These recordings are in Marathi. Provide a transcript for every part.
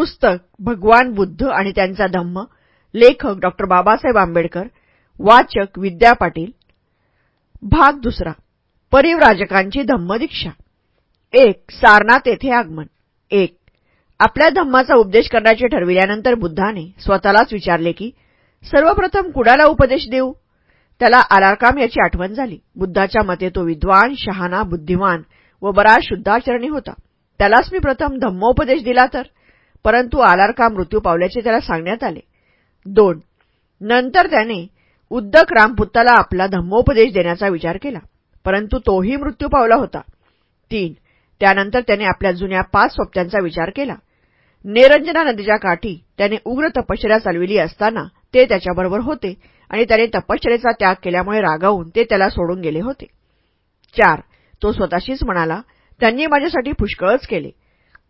पुस्तक भगवान बुद्ध आणि त्यांचा धम्म लेखक डॉक्टर बाबासाहेब आंबेडकर वाचक विद्या पाटील. भाग दुसरा परिव्राजकांची धम्मदीक्षा एक सारनाथ येथे आगमन. एक आपल्या धम्माचा उपदेश करण्याचे ठरविल्यानंतर बुद्धाने स्वतःलाच विचारले की सर्वप्रथम कुणाला उपदेश देऊ? त्याला आलारकाम याची आठवण झाली. बुद्धाच्या मते तो विद्वान शहाणा बुद्धिमान व बराच शुद्धाचरणी होता. त्यालाच मी प्रथम धम्मोपदेश दिला तर? परंतु आलारका मृत्यू पावल्याचे त्याला सांगण्यात आले. दोन नंतर त्याने उद्दक रामपुत्ताला आपला धम्मोपदेश देण्याचा विचार केला परंतु तोही मृत्यू पावला होता. तीन त्यानंतर त्याने आपल्या जुन्या पाच स्वप्त्यांचा विचार केला. निरंजना नदीच्या काठी त्याने उग्र तपश्चर्या चालविली असताना ते त्याच्याबरोबर होते आणि त्याने तपश्चर्याचा त्याग केल्यामुळे रागावून ते त्याला सोडून गेले होते. चार तो स्वतःशीच म्हणाला त्यांनी माझ्यासाठी पुष्कळच केले.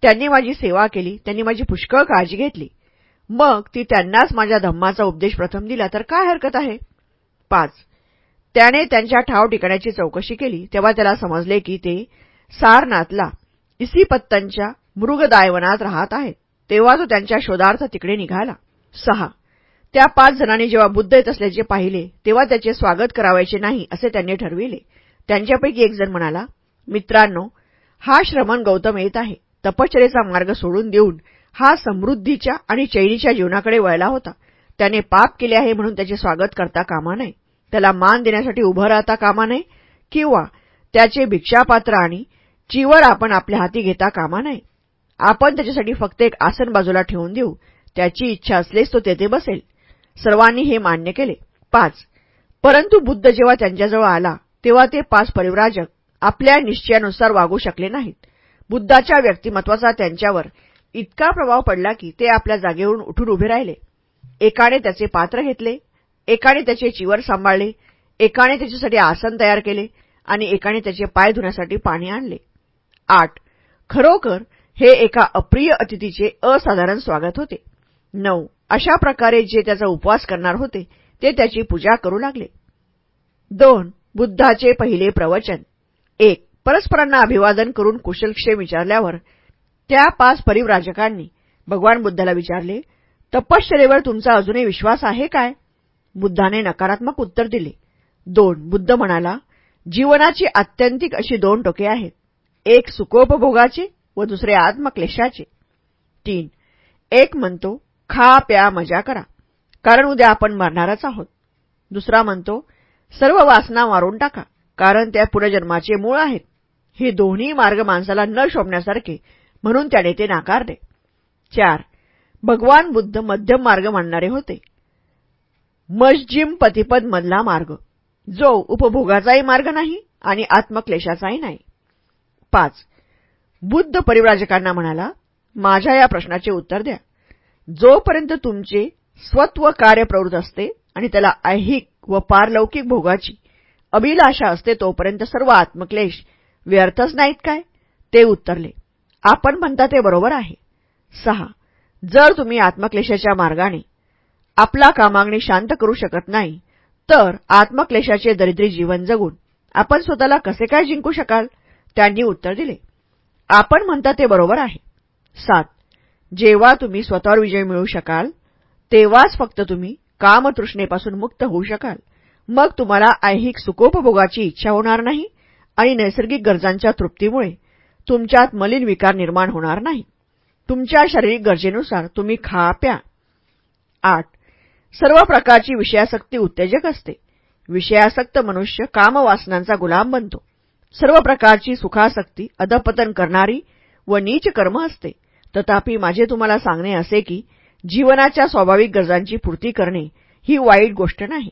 त्यांनी माझी सेवा केली त्यांनी माझी पुष्कळ काळजी घेतली. मग ती त्यांनाच माझ्या धम्माचा उपदेश प्रथम दिला तर काय हरकत आहे? पाच. त्याने त्यांच्या ठाव ठिकाण्याची चौकशी केली तेव्हा त्याला समजले की ते सारनाथला इसीपत्तनच्या मृगदायवनात राहत आहेत. तेव्हा तो त्यांच्या शोधार्थ तिकडे निघाला. सहा. त्या पाच जणांनी जेव्हा बुद्ध येत असल्याचे पाहिले तेव्हा त्याचे स्वागत करावायचे नाही असे त्यांनी ठरविले. त्यांच्यापैकी एक जण म्हणाला मित्रांनो हा श्रमण गौतम येत आहे. तपश्चरेचा मार्ग सोडून देऊन हा समृद्धीच्या आणि चैनीच्या जीवनाकडे वळला होता. त्याने पाप केले आहे म्हणून त्याचे स्वागत करता कामा नये. त्याला मान देण्यासाठी उभं राहता कामा नये किंवा त्याचे भिक्षापात्र आणि चिवर आपण आपल्या हाती घेता कामा नये. आपण त्याच्यासाठी फक्त एक आसन बाजूला ठेवून देऊ. त्याची इच्छा असलेच तो तेथे बसेल. सर्वांनी हे मान्य केले. पाच. परंतु बुद्ध जेव्हा त्यांच्याजवळ आला तेव्हा ते पाच परिव्राजक आपल्या निश्चयानुसार वागू शकले नाहीत. बुद्धाच्या व्यक्तिमत्वाचा त्यांच्यावर इतका प्रभाव पडला की ते आपल्या जागेवरून उठून उभे राहिले. एकाने त्याचे पात्र घेतले एकाने त्याचे चिवर सांभाळले एकाने त्याच्यासाठी आसन तयार केले आणि एकाने त्याचे पाय धुण्यासाठी पाणी आणले. आठ. खरोखर हे एका अप्रिय अतिथीचे असाधारण स्वागत होते. नऊ. अशा प्रकारे जे त्याचा उपवास करणार होते ते त्याची पूजा करू लागले. दोन. बुद्धाचे पहिले प्रवचन. एक. परस्परांना अभिवादन करून कुशलक्षेम विचारल्यावर त्या पाच परिव्राजकांनी भगवान बुद्धाला विचारले तपश्चरेवर तुमचा अजूनही विश्वास आहे काय? बुद्धाने नकारात्मक उत्तर दिले. दोन बुद्ध म्हणाला जीवनाची आत्यंतिक अशी दोन टोके आहेत. एक सुखोपभोगाचे व दुसरे आत्मक्लेशाचे. तीन एक म्हणतो खा प्या मजा करा. कारण उद्या आपण मरणारच आहोत. दुसरा म्हणतो सर्व वासना मारून टाका कारण त्या पुनर्जन्माचे मूळ आहेत. हे दोन्ही मार्ग माणसाला न शोभण्यासारखे म्हणून त्याने ते नाकारले. चार भगवान बुद्ध मध्यम मार्ग मांडणारे होते. मस्जिम पतिपद मधला मार्ग जो उपभोगाचाही मार्ग नाही आणि आत्मक्लेशाचाही नाही. पाच बुद्ध परिव्राजकांना म्हणाला माझ्या या प्रश्नाचे उत्तर द्या. जोपर्यंत तुमचे स्वत्व कार्य प्रवृत्त असते आणि त्याला ऐहिक व पारलौकिक भोगाची अभिलाषा असते तोपर्यंत सर्व आत्मक्लेश व्यर्थच नाहीत काय? ते उत्तरले. आपण म्हणता ते बरोबर आहे. सहा. जर तुम्ही आत्मक्लेशाच्या मार्गाने आपला कामागणी शांत करू शकत नाही तर आत्मक्लेशाचे दरिद्री जीवन जगून आपण स्वतःला कसे काय जिंकू शकाल? त्यांनी उत्तर दिले. आपण म्हणता ते बरोबर आहे. सात. जेव्हा तुम्ही स्वतःवर विजय मिळवू शकाल तेव्हाच फक्त तुम्ही कामतृष्णेपासून मुक्त होऊ शकाल. मग तुम्हाला ऐहिक सुखोपभोगाची इच्छा होणार नाही आणि नैसर्गिक गरजांच्या तृप्तीमुळे तुमच्यात मलिन विकार निर्माण होणार नाही. तुमच्या शारीरिक गरजेनुसार तुम्ही खा प्या. आठ. सर्व प्रकारची विषयासक्ती उत्तेजक असते. विषयासक्त मनुष्य कामवासनांचा गुलाम बनतो. सर्व प्रकारची सुखासक्ती अधपतन करणारी व नीच कर्म असते. तथापि माझे तुम्हाला सांगणे असे की जीवनाच्या स्वाभाविक गरजांची पूर्ती करणे ही वाईट गोष्ट नाही.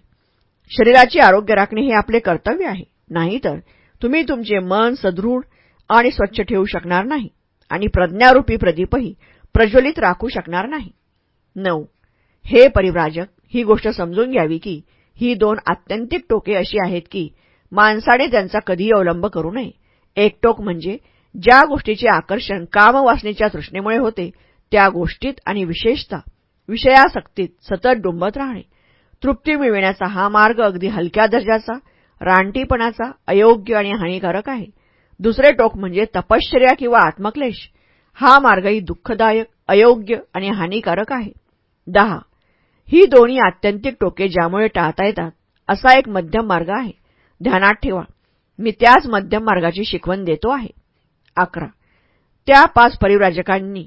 शरीराचे आरोग्य राखणे हे आपले कर्तव्य आहे. नाहीतर तुम्ही तुमचे मन सदृढ आणि स्वच्छ ठेवू शकणार नाही आणि प्रज्ञारूपी प्रदीपही प्रज्वलित राखू शकणार नाही. नऊ. हे परिव्राजक ही गोष्ट समजून घ्यावी की ही दोन आत्यंतिक टोके अशी आहेत की माणसाने त्यांचा कधीही अवलंब करू नये. एक टोक म्हणजे ज्या गोष्टीचे आकर्षण कामवासनेच्या तृष्णेमुळे होते त्या गोष्टीत आणि विशेषतः विषयासक्तीत सतत डुंबत राहणे. तृप्ती मिळविण्याचा हा मार्ग अगदी हलक्या दर्जाचा रानटीपणाचा अयोग्य आणि हानिकारक आहे. दुसरे टोक म्हणजे तपश्चर्या किंवा आत्मक्लेश. हा मार्गही दुःखदायक अयोग्य आणि हानिकारक आहे. दहा. ही दोन्ही आत्यंतिक टोके ज्यामुळे टाळता येतात असा एक मध्यम मार्ग आहे. ध्यानात ठेवा. मी त्याच मध्यम मार्गाची शिकवण देतो आहे. अकरा. त्या पाच परिव्राजकांनी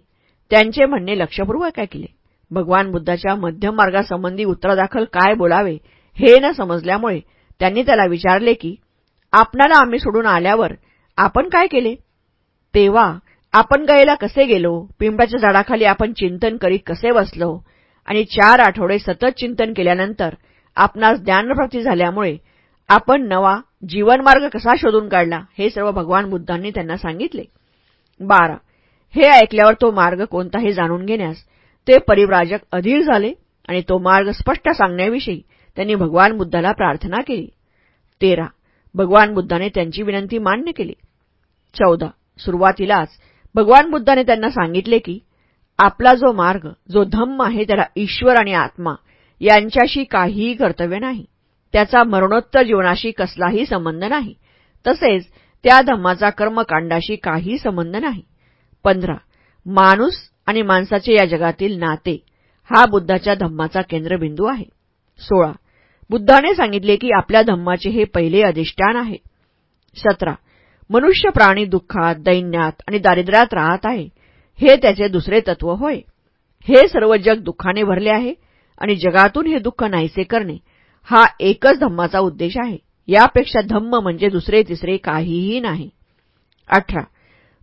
त्यांचे म्हणणे लक्षपूर्वक ऐकले. भगवान बुद्धाच्या मध्यम मार्गासंबंधी उत्तरादाखल काय बोलावे हे न समजल्यामुळे त्यांनी त्याला विचारले की आपणाला आम्ही सोडून आल्यावर आपण काय केले? तेव्हा आपण गायला कसे गेलो? पिंपळाच्या झाडाखाली आपण चिंतन करीत कसे बसलो? आणि चार आठवडे सतत चिंतन केल्यानंतर आपणास ज्ञानप्राप्ती झाल्यामुळे आपण नवा जीवनमार्ग कसा शोधून काढला हे सर्व भगवान बुद्धांनी त्यांना सांगितले. बारा. हे ऐकल्यावर तो मार्ग कोणताही जाणून घेण्यास ते परिव्राजक अधीर झाले आणि तो मार्ग स्पष्ट सांगण्याविषयी त्यांनी भगवान बुद्धाला प्रार्थना केली. तेरा. भगवान बुद्धाने त्यांची विनंती मान्य केली. चौदा. सुरुवातीलाच भगवान बुद्धाने त्यांना सांगितले की आपला जो मार्ग जो धम्म आहे त्याला ईश्वर आणि आत्मा यांच्याशी काहीही कर्तव्य नाही. त्याचा मरणोत्तर जीवनाशी कसलाही संबंध नाही. तसेच त्या धम्माचा कर्मकांडाशी काही संबंध नाही. पंधरा. माणूस आणि माणसाचे या जगातील नाते हा बुद्धाच्या धम्माचा केंद्रबिंदू आहे. सोळा. बुद्धाने सांगितले की आपल्या धम्माचे हे पहिले अधिष्ठान आहे. सतरा. मनुष्य प्राणी दुःखात दैन्यात आणि दारिद्र्यात राहत आहे. हे त्याचे दुसरे तत्व होय. हे सर्व जग दुःखाने भरले आहे आणि जगातून हे दुःख नाहीसे करणे हा एकच धम्माचा उद्देश आहे. यापेक्षा धम्म म्हणजे दुसरे तिसरे काहीही नाही. अठरा.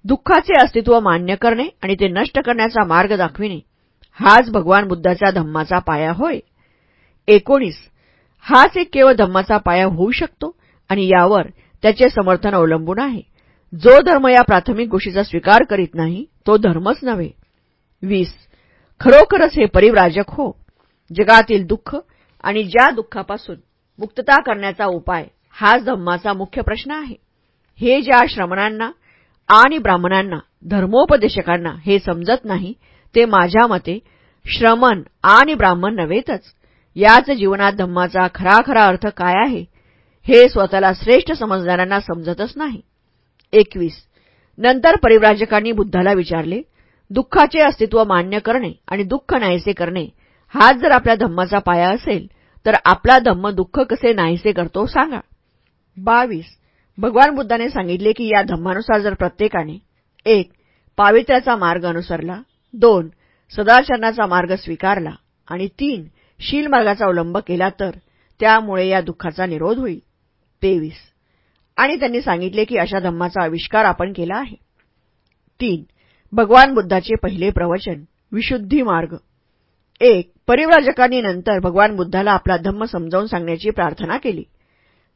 दुःखाचे अस्तित्व मान्य करणे आणि ते नष्ट करण्याचा मार्ग दाखविणे हाच भगवान बुद्धाचा धम्माचा पाया होय. एकोणीस. हाच एक केवळ धम्माचा पाया होऊ शकतो आणि यावर त्याचे समर्थन अवलंबून आहे. जो धर्म या प्राथमिक गोष्टीचा स्वीकार करीत नाही तो धर्मच नव्हे. वीस. खरोखरच हे परिव्राजक हो. जगातील दुःख आणि ज्या दुःखापासून मुक्तता करण्याचा उपाय हाच धम्माचा मुख्य प्रश्न आहे. हे ज्या श्रमणांना आणि ब्राह्मणांना धर्मोपदेशकांना हे समजत नाही ते माझ्या मते श्रमण आणि ब्राह्मण नव्हेतच. याच जीवनात धम्माचा खरा खरा अर्थ काय आहे? हे स्वतःला श्रेष्ठ समजणाऱ्यांना समजतच नाही. एकवीस. नंतर परिव्राजकांनी बुद्धाला विचारले दुःखाचे अस्तित्व मान्य करणे आणि दुःख नाहीसे करणे हाच जर आपल्या धम्माचा पाया असेल तर आपला धम्म दुःख कसे नाहीसे करतो सांगा. बावीस. भगवान बुद्धाने सांगितले की या धम्मानुसार जर प्रत्येकाने एक पावित्र्याचा मार्ग अनुसरला दोन सदाचरणाचा मार्ग स्वीकारला आणि तीन शील मार्गाचा अवलंब केला तर त्यामुळे या दुःखाचा निरोध होईल. तेवीस. आणि त्यांनी सांगितले की अशा धम्माचा आविष्कार आपण केला आहे. तीन. भगवान बुद्धाचे पहिले प्रवचन विशुद्धी मार्ग. एक. परिव्राजकांनी नंतर भगवान बुद्धाला आपला धम्म समजावून सांगण्याची प्रार्थना केली.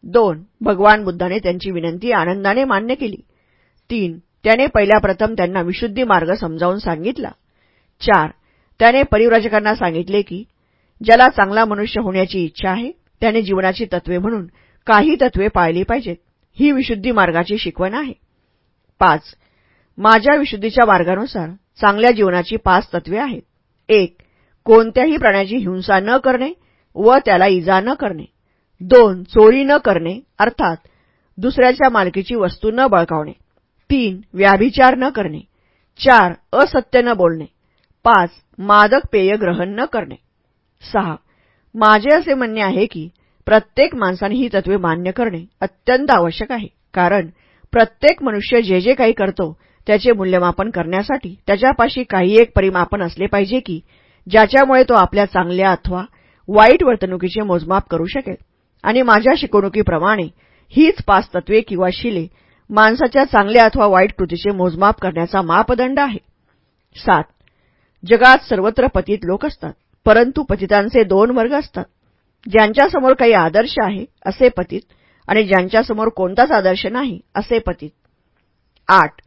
दोन. भगवान बुद्धाने त्यांची विनंती आनंदाने मान्य केली. तीन. त्याने पहिल्या प्रथम त्यांना विशुद्धी मार्ग समजावून सांगितला. चार. त्याने परिव्राजकांना सांगितले की ज्याला चांगला मनुष्य होण्याची इच्छा आहे त्याने जीवनाची तत्वे म्हणून काही तत्वे पाळली पाहिजेत. ही विशुद्धी मार्गाची शिकवण आहे. पाच. माझ्या विशुद्धीच्या मार्गानुसार चांगल्या जीवनाची पाच तत्वे आहेत. एक. कोणत्याही प्राण्याची हिंसा न करणे व त्याला इजा न करणे. दोन. चोरी न करणे अर्थात दुसऱ्याच्या मालकीची वस्तू न बळकावणे. तीन. व्याभिचार न करणे. चार. असत्य न बोलणे. पाच. मादक पेय ग्रहण न करणे. सहा. माझे असे म्हणणे आहे की प्रत्येक माणसाने ही तत्वे मान्य करणे अत्यंत आवश्यक आहे. कारण प्रत्येक मनुष्य जे जे काही करतो त्याचे मूल्यमापन करण्यासाठी त्याच्यापाशी काही एक परिमापन असले पाहिजे की ज्याच्यामुळे तो आपल्या चांगल्या अथवा वाईट वर्तणुकीचे मोजमाप करू शकेल. आणि माझ्या शिकवणुकीप्रमाणे हीच पाच तत्वे किंवा शिले माणसाच्या चांगल्या अथवा वाईट कृतीचे मोजमाप करण्याचा मापदंड आहे. सात. जगात सर्वत्र पतित लोक असतात. परंतु पतितांचे दोन वर्ग असतात. ज्यांच्यासमोर काही आदर्श आहे असे पतित आणि ज्यांच्यासमोर कोणताच आदर्श नाही असे पतित. आठ.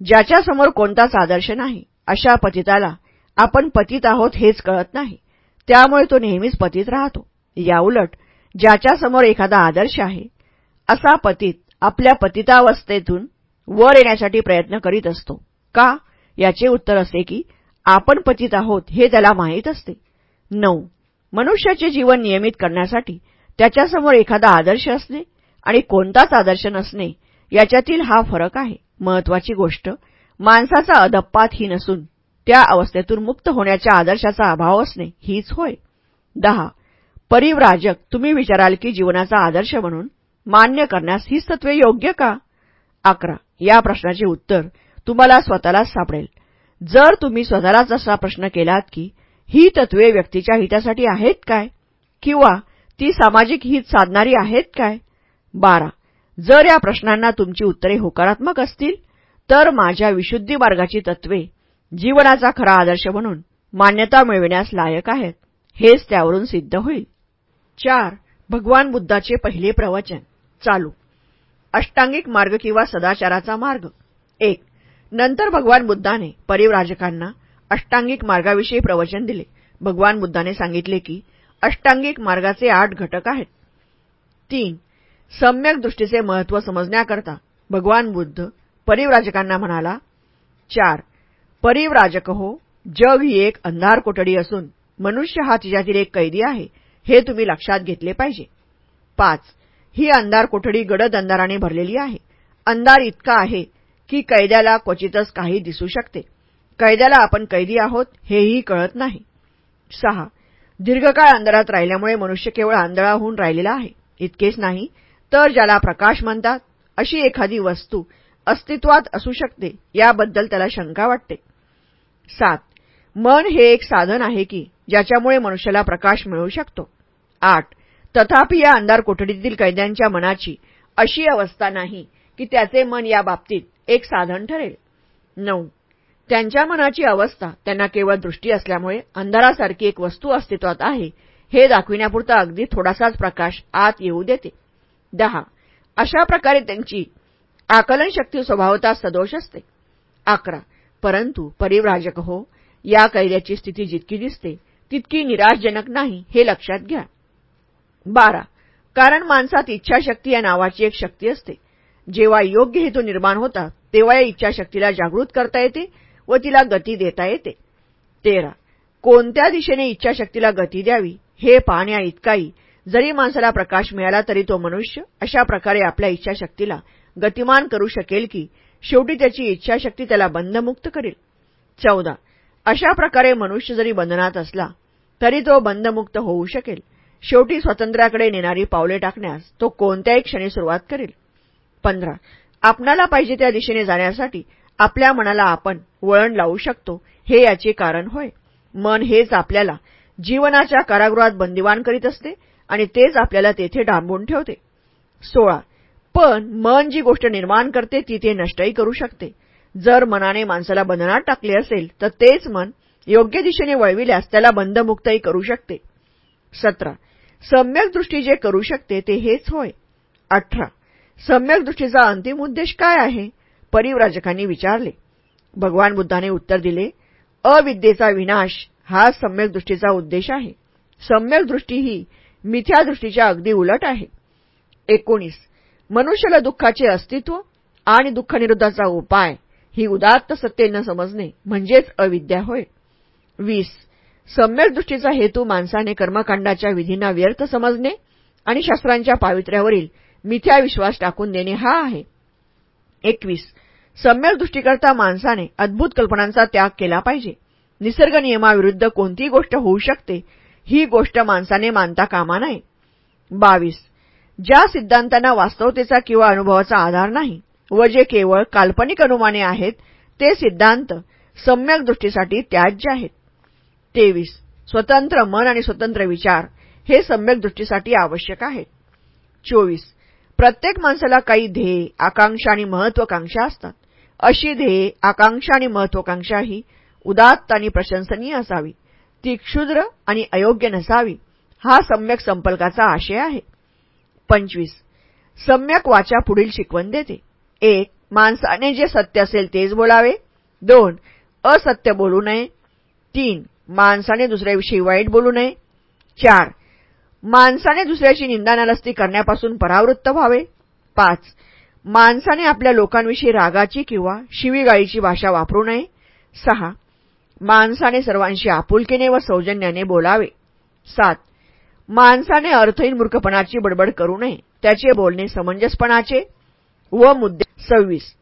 ज्याच्यासमोर कोणताच आदर्श नाही अशा पतिताला आपण पतित आहोत हेच कळत नाही. त्यामुळे तो नेहमीच पतित राहतो. याउलट ज्याच्यासमोर एखादा आदर्श आहे असा पतित आपल्या पतितावस्थेतून वर येण्यासाठी प्रयत्न करीत असतो. का? याचे उत्तर असे की आपण पतित आहोत हे त्याला माहीत असते. नऊ. मनुष्याचे जीवन नियमित करण्यासाठी त्याच्यासमोर एखादा आदर्श असणे आणि कोणताच आदर्श नसणे याच्यातील हा फरक आहे. महत्वाची गोष्ट माणसाचा अदप्पात ही नसून त्या अवस्थेतून मुक्त होण्याच्या आदर्शाचा अभाव असणे हीच होय. दहा. परिव्राजक तुम्ही विचाराल की जीवनाचा आदर्श म्हणून मान्य करण्यास हीच तत्वे योग्य का? अकरा. या प्रश्नाचे उत्तर तुम्हाला स्वतःलाच सापडेल. जर तुम्ही स्वतःलाच असा प्रश्न केलात की ही तत्वे व्यक्तीच्या हितासाठी आहेत काय? किंवा ती सामाजिक हित साधणारी आहेत काय? बारा. जर या प्रश्नांना तुमची उत्तरे होकारात्मक असतील तर माझ्या विशुद्धी मार्गाची तत्वे जीवनाचा खरा आदर्श म्हणून मान्यता मिळविण्यास लायक आहेत. हेच त्यावरून सिद्ध होईल. चार. भगवान बुद्धाचे पहिले प्रवचन. चालू. अष्टांगिक मार्ग किंवा सदाचाराचा मार्ग. एक. नंतर भगवान बुद्धाने परिव्राजकांना अष्टांगिक मार्गाविषयी प्रवचन दिले. भगवान बुद्धाने सांगितले की अष्टांगिक मार्गाचे आठ घटक आहेत. तीन सम्यक दृष्टीचे महत्त्व समजण्याकरता भगवान बुद्ध परिव्राजकांना म्हणाला चार परिव्राजक हो जग ही एक अंधार कोठडी असून मनुष्य हा तिच्यातील एक कैदी आहे हे तुम्ही लक्षात घेतले पाहिजे. पाच ही अंधार कोठडी गडद अंधाराने भरलेली आहे. अंधार इतका आहे की कैद्याला क्वचितच काही दिसू शकते. कैद्याला आपण कैदी आहोत हेही कळत नाही. सहा. दीर्घकाळ अंधारात राहिल्यामुळे मनुष्य केवळ आंधळा होऊन राहिलेला आहे. इतकेच नाही तर ज्याला प्रकाश म्हणतात अशी एखादी वस्तू अस्तित्वात असू शकते याबद्दल त्याला शंका वाटते. सात. मन हे एक साधन आहे की ज्याच्यामुळे मनुष्याला प्रकाश मिळू शकतो. आठ. तथापि या अंधार कोठडीतील कैद्यांच्या मनाची अशी अवस्था नाही की त्याचे मन या बाबतीत एक साधन ठरेल. नऊ. त्यांच्या मनाची अवस्था त्यांना केवळ दृष्टी असल्यामुळे अंधारासारखी एक वस्तू अस्तित्वात आहे हे दाखविण्यापुरता अगदी थोडासाच प्रकाश आत येऊ देते. दहा. अशा प्रकारे त्यांची आकलन शक्ती स्वभावता सदोष असते. अकरा. परंतु परिव्राजक हो या कैद्याची स्थिती जितकी दिसते तितकी निराशजनक नाही हे लक्षात घ्या. बारा. कारण माणसात इच्छाशक्ती या नावाची एक शक्ती असते. जेव्हा योग्य हेतू निर्माण होतात तेव्हा या इच्छाशक्तीला जागृत करता येते व तिला गती देता येते. तेरा. कोणत्या दिशेने इच्छाशक्तीला गती द्यावी? हे पाहण्या इतकाही. जरी माणसाला प्रकाश मिळाला तरी तो मनुष्य. अशा प्रकारे आपल्या इच्छाशक्तीला गतिमान करू शकेल की शेवटी त्याची इच्छाशक्ती त्याला बंधमुक्त करेल. चौदा. अशा प्रकारे मनुष्य जरी बंधनात असला तरी तो बंधमुक्त होऊ शकेल. शेवटी स्वातंत्र्याकडे नेणारी पावले टाकण्यास तो कोणत्याही क्षणी सुरुवात करेल. पंधरा. आपणाला पाहिजे त्या दिशेने जाण्यासाठी आपल्या मनाला आपण वळण लावू शकतो. हे याचे कारण होय. मन हेच आपल्याला जीवनाच्या कारागृहात बंदिवान करीत असते आणि तेच आपल्याला तेथे डांबून ठेवते. सोळा. पण मन जी गोष्ट निर्माण करते ती ते नष्टही करू शकते. जर मनाने माणसाला बंधनात टाकले असेल तर तेच मन योग्य दिशेने वळविल्यास त्याला बंधमुक्तही करू शकते. सतरा. सम्यक दृष्टी जे करू शकते ते हेच होय. अठरा. सम्यक दृष्टीचा अंतिम उद्देश काय आहे? परिव्राजकांनी विचारले. भगवान बुद्धाने उत्तर दिले अविद्येचा विनाश हा सम्यक दृष्टीचा उद्देश आहे. सम्यक दृष्टी ही मिथ्या दृष्टीच्या अगदी उलट आहे. एकोणीस. मनुष्याला दुःखाचे अस्तित्व आणि दुःखनिरोधाचा उपाय ही उदात्त सत्य न समजणे म्हणजेच अविद्या होय. वीस. सम्यक दृष्टीचा हेतू माणसाने कर्मकांडाच्या विधींना व्यर्थ समजणे आणि शास्त्रांच्या पावित्र्यावरील मिथ्या विश्वास टाकून देणे हा आहे. एकवीस. सम्यक दृष्टीकरता माणसाने अद्भुत कल्पनांचा त्याग केला पाहिजे. निसर्ग नियमाविरुद्ध कोणतीही गोष्ट होऊ शकते ही गोष्ट माणसाने मानता कामा नये. बावीस. ज्या सिद्धांतांना वास्तवतेचा किंवा अनुभवाचा आधार नाही व जे केवळ काल्पनिक अनुमाने आहेत ते सिद्धांत सम्यक दृष्टीसाठी त्याज्य आहेत. तेवीस. स्वतंत्र मन आणि स्वतंत्र विचार हे सम्यक दृष्टीसाठी आवश्यक आहेत. चोवीस. प्रत्येक माणसाला काही ध्येय आकांक्षा आणि महत्वाकांक्षा असतात. अशी ध्येय आकांक्षा आणि महत्वाकांक्षा ही उदात्त आणि प्रशंसनीय असावी. ती क्षुद्र आणि अयोग्य नसावी हा सम्यक संपर्काचा आशय आहे. पंचवीस. सम्यक वाचा पुढील शिकवण देते. एक माणसाने जे सत्य असेल तेच बोलावे. दोन असत्य बोलू नये. तीन माणसाने दुसऱ्याविषयी वाईट बोलू नये. चार माणसाने दुसऱ्याची निंदानालस्ती करण्यापासून परावृत्त व्हावे? पाच. माणसाने आपल्या लोकांविषयी रागाची किंवा शिवीगाळीची भाषा वापरू नये? सहा. माणसाने सर्वांशी आपुलकीने व सौजन्याने बोलावे? सात. माणसाने अर्थहीन मूर्खपणाची बडबड करू नये? त्याचे बोलणे समंजसपणाचे व मुद्दे सव्वीस.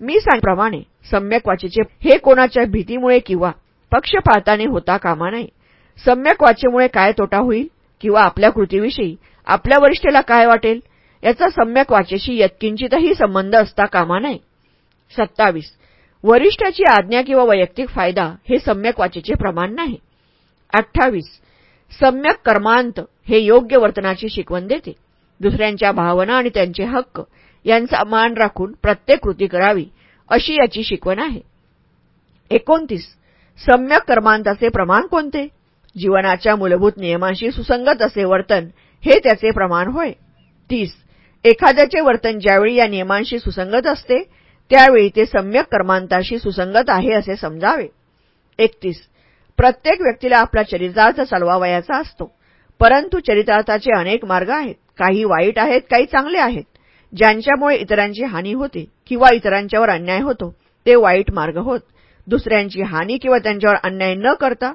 मी सांगितल्याप्रमाणे सम्यक वाचेचे हे कोणाच्या भीतीमुळे किंवा पक्षपाताने होता कामा नये. सम्यक वाचेमुळे काय तोटा होईल? किंवा आपल्या कृतीविषयी आपल्या वरिष्ठेला काय वाटेल याचा सम्यक वाचेशी यत्किंचितही संबंध असता कामा नये. सत्तावीस. वरिष्ठाची आज्ञा किंवा वैयक्तिक फायदा हे सम्यक वाचेचे प्रमाण नाही. अठ्ठावीस. सम्यक कर्मांत हे योग्य वर्तनाची शिकवण देते. दुसऱ्यांच्या भावना आणि त्यांचे हक्क यांचा मान राखून प्रत्येक कृती करावी अशी याची शिकवण आहे. एकोणतीस. सम्यक कर्मांताचे प्रमाण कोणते? जीवनाच्या मूलभूत नियमांशी सुसंगत असे वर्तन हे त्याचे प्रमाण होय. तीस. एखाद्याचे वर्तन ज्यावेळी या नियमांशी सुसंगत असते त्यावेळी ते सम्यक कर्मांताशी सुसंगत आहे असे समजावे. एकतीस. प्रत्येक व्यक्तीला आपला चरितार्थ चालवावयाचा असतो. परंतु चरितार्थाचे अनेक मार्ग आहेत. काही वाईट आहेत काही चांगले आहेत. ज्यांच्यामुळे इतरांची हानी होते किंवा इतरांच्यावर अन्याय होतो ते वाईट मार्ग होत. दुसऱ्यांची हानी किंवा त्यांच्यावर अन्याय न करता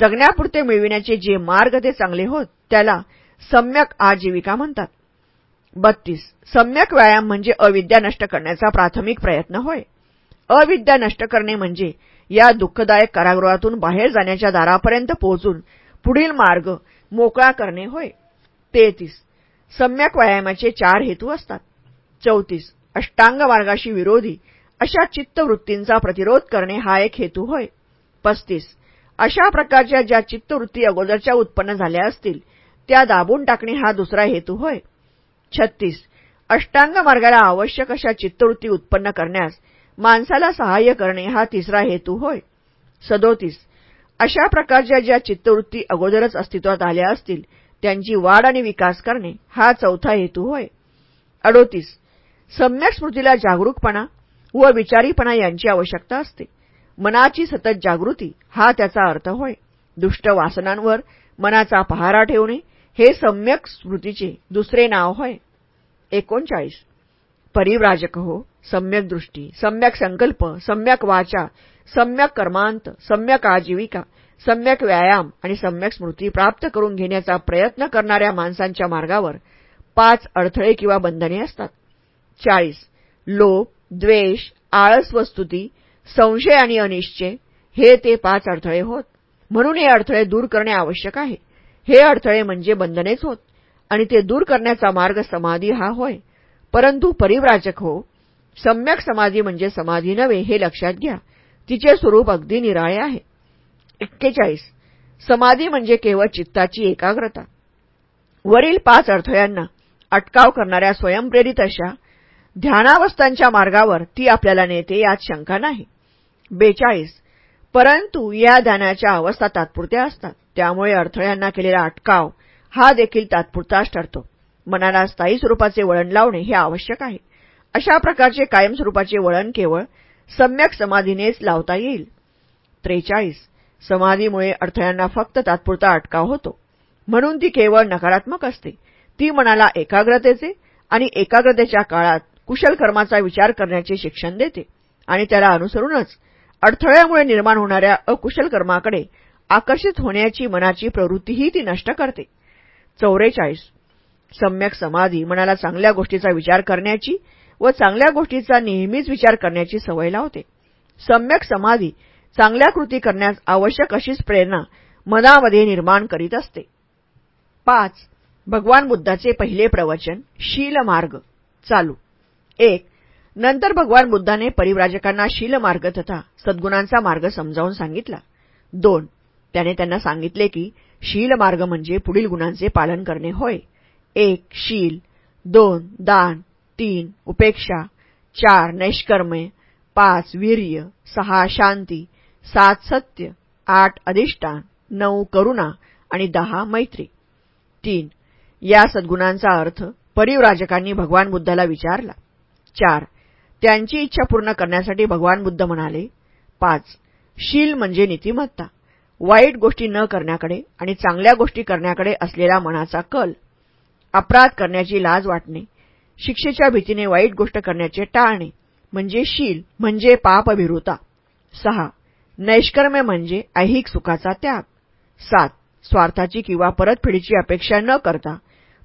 जगण्यापुरते मिळविण्याचे जे मार्ग ते चांगले होत त्याला सम्यक आजीविका म्हणतात. बत्तीस. सम्यक व्यायाम म्हणजे अविद्या नष्ट करण्याचा प्राथमिक प्रयत्न होय. अविद्या नष्ट करणे म्हणजे या दुःखदायक कारागृहातून बाहेर जाण्याच्या दारापर्यंत पोहोचून पुढील मार्ग मोकळा करणे होय. तेहतीस. सम्यक व्यायामाचे चार हेतू असतात. चौतीस. अष्टांग मार्गाशी विरोधी अशा चित्तवृत्तींचा प्रतिरोध करणे हा एक हेतू होय. पस्तीस. अशा प्रकारच्या ज्या चित्तवृत्ती अगोदरच्या उत्पन्न झाल्या असतील त्या दाबून टाकणे हा दुसरा हेतू होय. छत्तीस. अष्टांग मार्गाला आवश्यक अशा चित्तवृत्ती उत्पन्न करण्यास माणसाला सहाय्य करणे हा तिसरा हेतू होय. सदोतीस. अशा प्रकारच्या ज्या चित्तवृत्ती अगोदरच अस्तित्वात आल्या असतील त्यांची वाढ आणि विकास करणे हा चौथा हेतू होय. अडोतीस. सम्यक स्मृतीला जागरूकपणा व विचारीपणा यांची आवश्यकता असते. मनाची सतत जागृती हा त्याचा अर्थ होय. दुष्ट वासनांवर मनाचा पहारा ठेवणे हे सम्यक स्मृतीचे दुसरे नाव होय. एकोणचाळीस. परिव्राजक हो सम्यक दृष्टी सम्यक संकल्प सम्यक वाचा सम्यक कर्मांत सम्यक आजीविका सम्यक व्यायाम आणि सम्यक स्मृती प्राप्त करून घेण्याचा प्रयत्न करणाऱ्या माणसांच्या मार्गावर पाच अडथळे किंवा बंधने असतात. चाळीस. लोभ द्वेष आळस वस्तुती संशय आणि अनिश्चय हे ते पाच अडथळे होत. म्हणून हे अडथळे दूर करणे आवश्यक आहे. हे अडथळे म्हणजे बंधनेच होत. आणि ते दूर करण्याचा मार्ग समाधी हा होय. परंतु परिव्राजक हो सम्यक समाधी म्हणजे समाधी नव्हे हे लक्षात घ्या. तिचे स्वरूप अगदी निराळे आहे. एक्केचाळीस. समाधी म्हणजे केवळ चित्ताची एकाग्रता. वरील पाच अडथळ्यांना अटकाव करणाऱ्या स्वयंप्रेरित अशा ध्यानावस्थांच्या मार्गावर ती आपल्याला नेते यात शंका नाही. बेचाळीस. परंतु या ध्यानाच्या अवस्था तात्पुरत्या असतात. त्यामुळे अडथळ्यांना केलेला अटकाव हा देखील तात्पुरताच ठरतो. मनाला स्थायी स्वरूपाचे वळण लावणे हे आवश्यक आहे. अशा प्रकारचे कायमस्वरूपाचे वळण केवळ सम्यक समाधीनेच लावता येईल. त्रेचाळीस. समाधीमुळे अडथळ्यांना फक्त तात्पुरता अटकाव होतो. म्हणून ती केवळ नकारात्मक असते. ती मनाला एकाग्रतेचे आणि एकाग्रतेच्या काळात कुशल कर्माचा विचार करण्याचे शिक्षण देते आणि त्याला अनुसरूनच अडथळ्यामुळे निर्माण होणाऱ्या अकुशल कर्माकडे आकर्षित होण्याची मनाची प्रवृत्तीही ती नष्ट करते. चौवेचाळीस सम्यक समाधी मनाला चांगल्या गोष्टीचा विचार करण्याची व चांगल्या गोष्टीचा नेहमीच विचार करण्याची सवय लावते. सम्यक समाधी चांगल्या कृती करण्यास आवश्यक अशीच प्रेरणा मनामध्ये निर्माण करीत असते. पाच. भगवान बुद्धाचे पहिले प्रवचन शील मार्ग चालू. एक. नंतर भगवान बुद्धाने परिव्राजकांना शील मार्ग तथा सद्गुणांचा मार्ग समजावून सांगितला. दोन त्याने त्यांना सांगितले की शील मार्ग म्हणजे पुढील गुणांचे पालन करणे होय. एक शील. दोन दान. तीन उपेक्षा. चार नैष्कर्मे. पाच वीर्य. सहा शांती. सात सत्य. आठ अधिष्ठान. नऊ करुणा. आणि दहा मैत्री. तीन या सद्गुणांचा अर्थ परिव्राजकांनी भगवान बुद्धाला विचारला. चार त्यांची इच्छा पूर्ण करण्यासाठी भगवान बुद्ध म्हणाले पाच शील म्हणजे नीतिमत्ता. वाईट गोष्टी न करण्याकडे आणि चांगल्या गोष्टी करण्याकडे असलेला मनाचा कल अपराध करण्याची लाज वाटणे शिक्षेच्या भीतीने वाईट गोष्ट करण्याचे टाळणे म्हणजे शील म्हणजे पापभिरुता सहा नैष्कर्म्य म्हणजे ऐहिक सुखाचा त्याग. सात स्वार्थाची किंवा परतफेडीची अपेक्षा न करता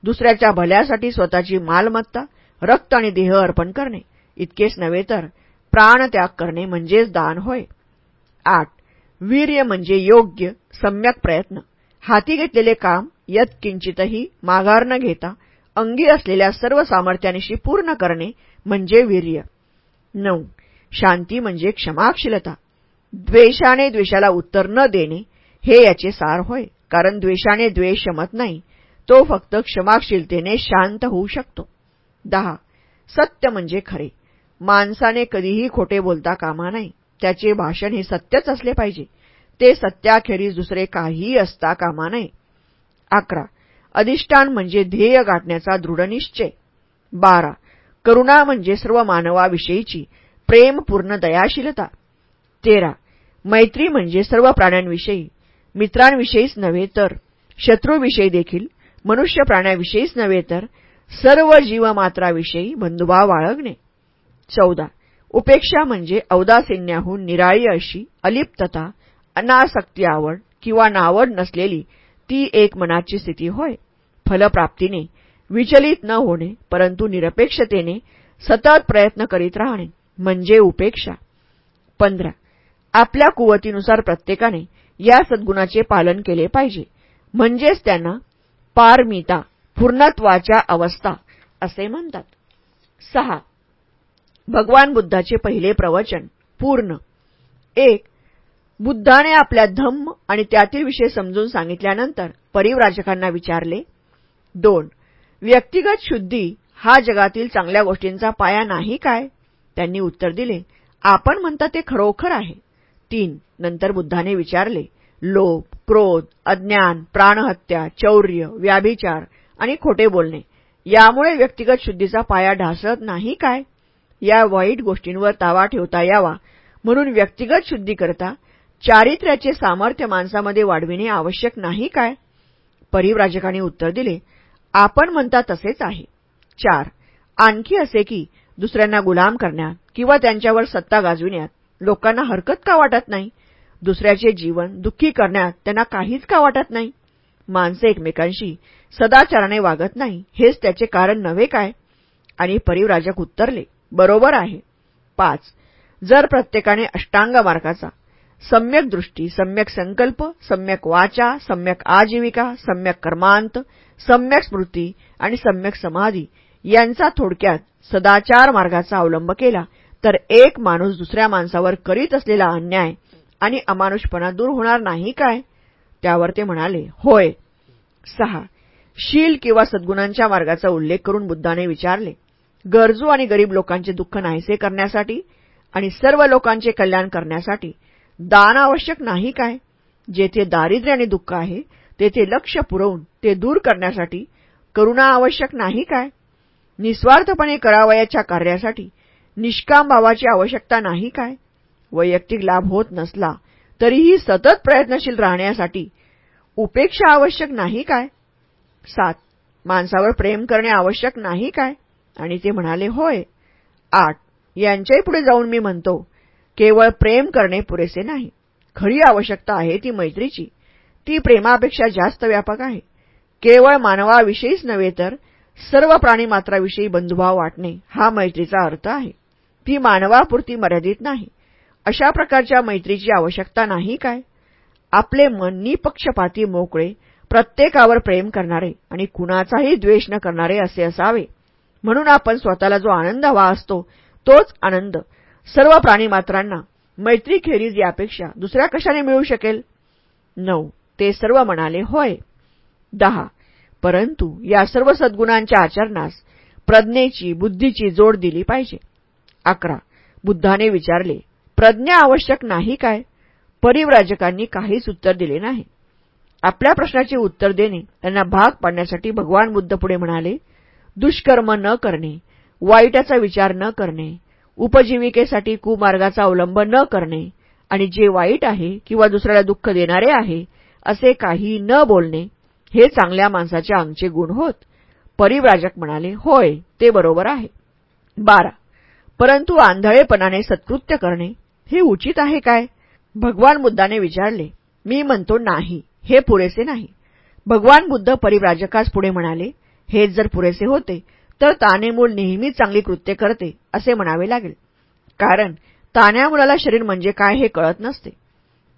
दुसऱ्याच्या भल्यासाठी स्वतःची मालमत्ता रक्त आणि देह अर्पण करणे. इतकेच नव्हे तर प्राणत्याग करणे म्हणजेच दान होय. आठ. वीर्य म्हणजे योग्य सम्यक प्रयत्न. हाती घेतलेले काम यत किंचितही माघार न घेता अंगी असलेल्या सर्व सामर्थ्यानिशी पूर्ण करणे म्हणजे वीर्य. नऊ. शांती म्हणजे क्षमाशीलता. द्वेषाने द्वेषाला उत्तर न देणे हे याचे सार होय कारण द्वेषाने द्वेष शमत नाही तो फक्त क्षमाशीलतेने शांत होऊ शकतो. दहा. सत्य म्हणजे खरे. माणसाने कधीही खोटे बोलता कामा नाही त्याचे भाषण हे सत्यच असले पाहिजे. ते सत्याखेरीज दुसरे काहीही असता कामा नये. अकरा. अधिष्ठान म्हणजे ध्येय गाठण्याचा दृढनिश्चय बारा. करुणा म्हणजे सर्व मानवाविषयीची प्रेमपूर्ण दयाशीलता. तेरा. मैत्री म्हणजे सर्व प्राण्यांविषयी. मित्रांविषयीच नव्हे तर शत्रूविषयी देखील मनुष्य प्राण्याविषयीच नव्हे तर सर्व जीवमात्राविषयी बंधुभाव बाळगणे. चौदा. उपेक्षा म्हणजे औदासिन्याहून निराळी अशी अलिप्तता अनासक्ती आवड किंवा नावड नसलेली ती एक मनाची स्थिती होय. फलप्राप्तीने विचलित न होणे परंतु निरपेक्षतेने सतत प्रयत्न करीत राहणे म्हणजे उपेक्षा. पंधरा. आपल्या कुवतीनुसार प्रत्येकाने या सद्गुणाचे पालन केले पाहिजे. म्हणजेच त्यांना पारमिता पूर्णत्वाच्या अवस्था असे म्हणतात. सहा. भगवान बुद्धाचे पहिले प्रवचन पूर्ण. एक बुद्धाने आपल्या धम्म आणि त्यातील विषय समजून सांगितल्यानंतर परिव्राजकांना विचारले. दोन व्यक्तिगत शुद्धी हा जगातील चांगल्या गोष्टींचा पाया नाही काय? त्यांनी उत्तर दिले आपण म्हणता ते खरोखर आहे. तीन नंतर बुद्धाने विचारले लोभ क्रोध अज्ञान प्राणहत्या चौर्य व्याभिचार आणि खोटे बोलणे यामुळे व्यक्तिगत शुद्धीचा पाया ढासळत नाही काय? या वाईट गोष्टींवर तावा ठेवता यावा. म्हणून व्यक्तिगत शुद्धीकरता चारित्र्याचे सामर्थ्य माणसामध्ये वाढविणे आवश्यक नाही काय? परिव्राजकांनी उत्तर दिले आपण म्हणता तसेच आहे. चार आणखी असे की दुसऱ्यांना गुलाम करण्यात किंवा त्यांच्यावर सत्ता गाजविण्यात लोकांना हरकत का वाटत नाही? दुसऱ्याचे जीवन दुःखी करण्यात त्यांना काहीच का वाटत नाही? माणसे एकमेकांशी सदाचाराने वागत नाही हेच त्याचे कारण नव्हे काय? आणि परिव्राजक उत्तरले बरोबर आहे. पाच. जर प्रत्येकाने अष्टांग मार्गाचा सम्यक दृष्टी सम्यक संकल्प सम्यक वाचा सम्यक आजीविका सम्यक कर्मांत सम्यक स्मृती आणि सम्यक समाधी यांचा थोडक्यात सदाचार मार्गाचा अवलंब केला तर एक माणूस दुसऱ्या माणसावर करीत असलेला अन्याय आणि अमानुषपणा दूर होणार नाही काय? त्यावर ते म्हणाले होय. सहा. शील किंवा सद्गुणांच्या मार्गाचा उल्लेख करून बुद्धाने विचारले गरजू आणि गरीब लोकांचे दुःख नाहीसे करण्यासाठी आणि सर्व लोकांचे कल्याण करण्यासाठी दान आवश्यक नाही काय? जेथे दारिद्र्य आणि दुःख आहे तेथे लक्ष पुरवून ते दूर करण्यासाठी करुणा आवश्यक नाही काय? निस्वार्थपणे करावयाच्या कार्यासाठी निष्काम भावाची आवश्यकता नाही काय? वैयक्तिक लाभ होत नसला तरीही सतत प्रयत्नशील राहण्यासाठी उपेक्षा आवश्यक नाही काय? सात माणसावर प्रेम करणे आवश्यक नाही काय? आणि ते म्हणाले होय आठ. यांच्याही पुढे जाऊन मी म्हणतो केवळ प्रेम करणे पुरेसे नाही. खरी आवश्यकता आहे ती मैत्रीची. ती प्रेमापेक्षा जास्त व्यापक आहे. केवळ मानवाविषयीच नव्हे तर सर्व प्राणीमात्राविषयी बंधुभाव वाटणे हा मैत्रीचा अर्थ आहे. ती मानवापुरती मर्यादित नाही. अशा प्रकारच्या मैत्रीची आवश्यकता नाही काय? आपले मन निपक्षपाती मोकळे प्रत्येकावर प्रेम करणारे आणि कुणाचाही द्वेष न करणारे असे असावे. म्हणून आपण स्वतःला जो आनंद हवा असतो तोच आनंद सर्व प्राणीमात्रांना मैत्रीखेरीज यापेक्षा दुसऱ्या कशाने मिळू शकेल? नऊ. ते सर्व म्हणाले होय. दहा. परंतु या सर्व सद्गुणांच्या आचरणास प्रज्ञेची बुद्धीची जोड दिली पाहिजे. अकरा. बुद्धाने विचारले प्रज्ञा आवश्यक नाही काय? परिव्राजकांनी काहीच उत्तर दिले नाही. आपल्या प्रश्नाचे उत्तर देणे त्यांना भाग पाडण्यासाठी भगवान बुद्ध पुढे म्हणाले दुष्कर्म न करणे वाईटाचा विचार न करणे उपजीविकेसाठी कुमार्गाचा अवलंब न करणे आणि जे वाईट आहे किंवा दुसऱ्याला दुःख देणारे आहे असे काही न बोलणे हे चांगल्या माणसाच्या अंगचे गुण होत. परिव्राजक म्हणाले होय ते बरोबर आहे. बारा. परंतु आंधळेपणाने सत्कृत्य करणे हे उचित आहे काय? भगवान बुद्धाने विचारले मी म्हणतो नाही हे पुरेसे नाही. भगवान बुद्ध परिव्राजकास पुढे म्हणाले हेच जर पुरेसे होते तर ताने मूल नेहमीच चांगली कृत्य करते असे म्हणावे लागेल. कारण तान्या मुलाला शरीर म्हणजे काय हे कळत नसते.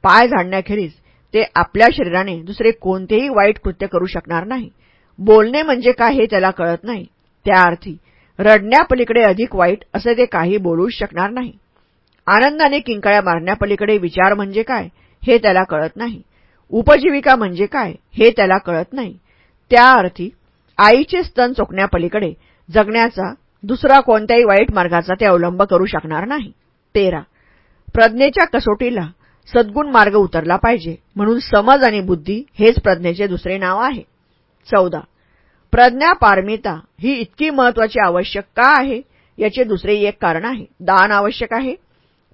पाय झाडण्याखेरीज ते आपल्या शरीराने दुसरे कोणतेही वाईट कृत्य करू शकणार नाही. बोलणे म्हणजे काय हे त्याला कळत नाही. त्या अर्थी रडण्यापलीकडे अधिक वाईट असे ते काही बोलूच शकणार नाही. आनंदाने किंकाळ्या मारण्यापलीकडे विचार म्हणजे काय हे त्याला कळत नाही. उपजीविका म्हणजे काय हे त्याला कळत नाही. त्या अर्थी आईचे स्तन चोकण्यापलीकडे जगण्याचा दुसरा कोणत्याही वाईट मार्गाचा ते अवलंब करू शकणार नाही. तेरा. प्रज्ञेच्या कसोटीला सद्गुण मार्ग उतरला पाहिजे म्हणून समज आणि बुद्धी हेच प्रज्ञेचे दुसरे नाव आहे. चौदा. प्रज्ञा पारमिता ही इतकी महत्वाची आवश्यक का आहे? याचे दुसरे एक कारण आहे. दान आवश्यक आहे.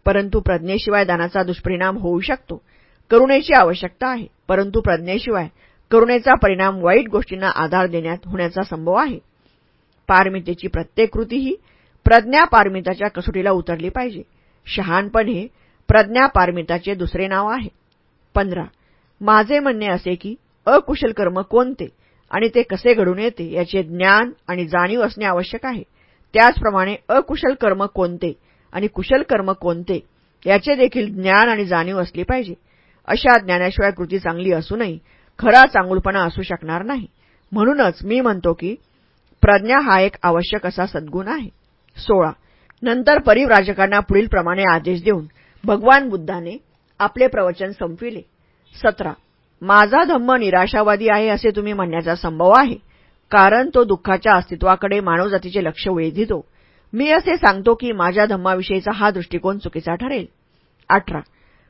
परंतु प्रज्ञेशिवाय दानाचा दुष्परिणाम होऊ शकतो. करुणेची आवश्यकता आहे. परंतु प्रज्ञेशिवाय करुणेचा परिणाम वाईट गोष्टींना आधार देण्यात होण्याचा संभव आहे. पारमितेची प्रत्येक कृती ही प्रज्ञा पारमिताच्या कसोटीला उतरली पाहिजे. शहाणपण हे प्रज्ञा पारमिताचे दुसरे नाव आहे. पंधरा. माझे म्हणणे असे की अकुशल कर्म कोणते आणि ते कसे घडून येते याचे ज्ञान आणि जाणीव असणे आवश्यक आहे. त्याचप्रमाणे अकुशल कर्म कोणते आणि कुशल कर्म कोणते याचे देखील ज्ञान आणि जाणीव असली पाहिजे. अशा ज्ञानाशिवाय कृती चांगली असूनही खरा चांगुलपणा असू शकणार नाही. म्हणूनच मी म्हणतो की प्रज्ञा हा एक आवश्यक असा सद्गुण आहे. सोळा. नंतर परिव्राजकांना पुढीलप्रमाणे आदेश देऊन भगवान बुद्धाने आपले प्रवचन संपविले. सतरा. माझा धम्म निराशावादी आहे असे तुम्ही म्हणण्याचा संभव आहे. कारण तो दुःखाच्या अस्तित्वाकडे मानवजातीचे लक्ष वेधितो. मी असे सांगतो की माझ्या धम्माविषयीचा हा दृष्टिकोन चुकीचा ठरेल. अठरा.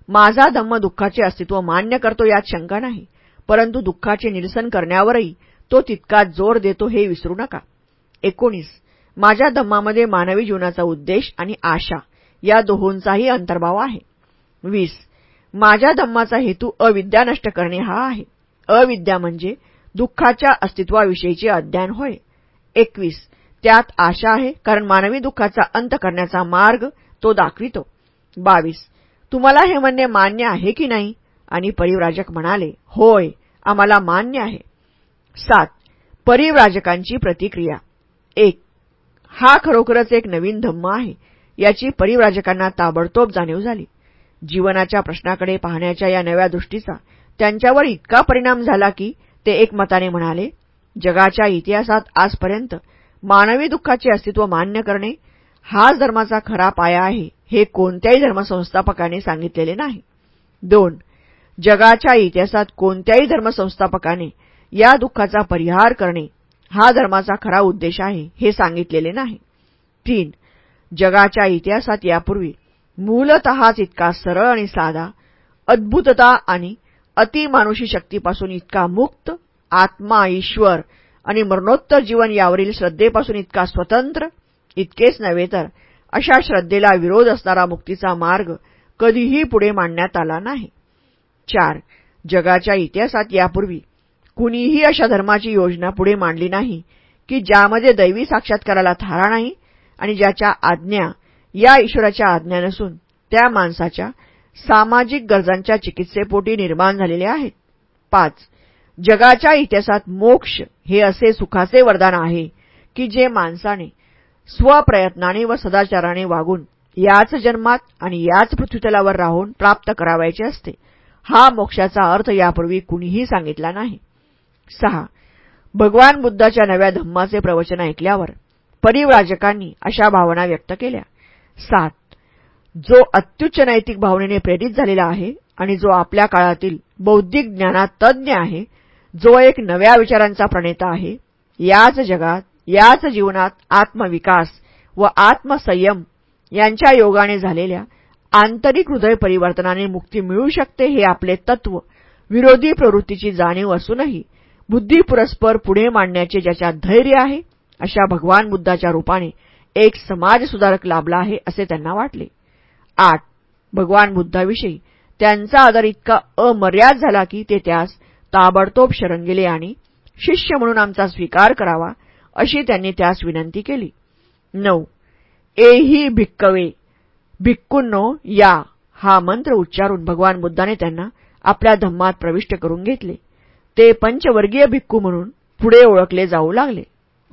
माझा धम्म दुःखाचे अस्तित्व मान्य करतो यात शंका नाही. परंतु दुःखाचे निरसन करण्यावरही तो तितकाच जोर देतो हे विसरू नका. एकोणीस. माझ्या धम्मामध्ये मानवी जीवनाचा उद्देश आणि आशा या दोहोंचाही अंतर्भाव आहे. वीस. माझ्या धम्माचा हेतू अविद्या नष्ट करणे हा आहे. अविद्या म्हणजे दुःखाच्या अस्तित्वाविषयीचे अध्ययन होय. एकवीस. त्यात आशा आहे कारण मानवी दुःखाचा अंत करण्याचा मार्ग तो दाखवितो. बावीस. तुम्हाला हे म्हणणे मान्य आहे की नाही? आणि परिव्राजक म्हणाले होय आम्हाला मान्य आहे. सात परिव्राजकांची प्रतिक्रिया. एक हा खरोखरच एक नवीन धम्म आहे याची परिव्राजकांना ताबडतोब जाणीव झाली. जीवनाच्या प्रश्नाकडे पाहण्याच्या या नव्या दृष्टीचा त्यांच्यावर इतका परिणाम झाला की ते एकमताने म्हणाले जगाच्या इतिहासात आजपर्यंत मानवी दुःखाचे अस्तित्व मान्य करणे हाच धर्माचा खरा पाया आहे हे कोणत्याही धर्मसंस्थापकाने सांगितलेले नाही. दोन जगाच्या इतिहासात कोणत्याही धर्मसंस्थापकाने या दुःखाचा परिहार करणे हा धर्माचा खरा उद्देश आहे हे सांगितलेले नाही. तीन जगाच्या इतिहासात यापूर्वी मूलतःच इतका सरळ आणि साधा अद्भुतता आणि अतिमानुषी शक्तीपासून इतका मुक्त आत्मा ईश्वर आणि मरणोत्तर जीवन यावरील श्रद्धेपासून इतका स्वतंत्र इतकेच नव्हे तर अशा श्रद्धेला विरोध असणारा मुक्तीचा मार्ग कधीही पुढे मांडण्यात आला नाही. चार. जगाच्या इतिहासात यापूर्वी कुणीही अशा धर्माची योजना पुढे मांडली नाही की ज्यामध्ये दैवी साक्षात्काराला थारा नाही आणि ज्याच्या आज्ञा या ईश्वराच्या आज्ञा नसून त्या माणसाच्या सामाजिक गरजांच्या चिकित्सेपोटी निर्माण झालेल्या आहेत. पाच. जगाच्या इतिहासात मोक्ष हे असे सुखाचे वरदान आहे की जे माणसाने स्वप्रयत्नाने व सदाचाराने वागून याच जन्मात आणि याच पृथ्वीतलावर राहून प्राप्त करावायचे असते. हा मोक्षाचा अर्थ यापूर्वी कुणीही सांगितला नाही. सहा. भगवान बुद्धाच्या नव्या धम्माचे प्रवचन ऐकल्यावर परिव्राजकांनी अशा भावना व्यक्त केल्या. सात. जो अत्युच्च नैतिक भावनेने प्रेरित झालेला आहे आणि जो आपल्या काळातील बौद्धिक ज्ञानात तज्ज्ञ आहे जो एक नव्या विचारांचा प्रणेता आहे याच जगात याच जीवनात आत्मविकास व आत्मसंयम यांच्या योगाने झालेल्या आंतरिक हृदय परिवर्तनाने मुक्ती मिळू शकते हे आपले तत्व. विरोधी प्रवृत्तीची जाणीव असूनही बुद्धी पुरस्पर पुढे मांडण्याचे ज्याच्यात धैर्य आहे अशा भगवान बुद्धाच्या रूपाने एक समाज सुधारक लाभला आहे असे त्यांना वाटले. आठ. भगवान बुद्धाविषयी त्यांचा आदर इतका अमर्याद झाला की ते त्यास ताबडतोब शरण गेले आणि शिष्य म्हणून आमचा स्वीकार करावा अशी त्यांनी त्यास विनंती केली. नऊ. एही भिक्कवे. भिक्कुंनो या. हा मंत्र उच्चारून भगवान बुद्धाने त्यांना आपल्या धम्मात प्रविष्ट करून घेतले. ते पंचवर्गीय भिक्खू म्हणून पुढे ओळखले जाऊ लागले.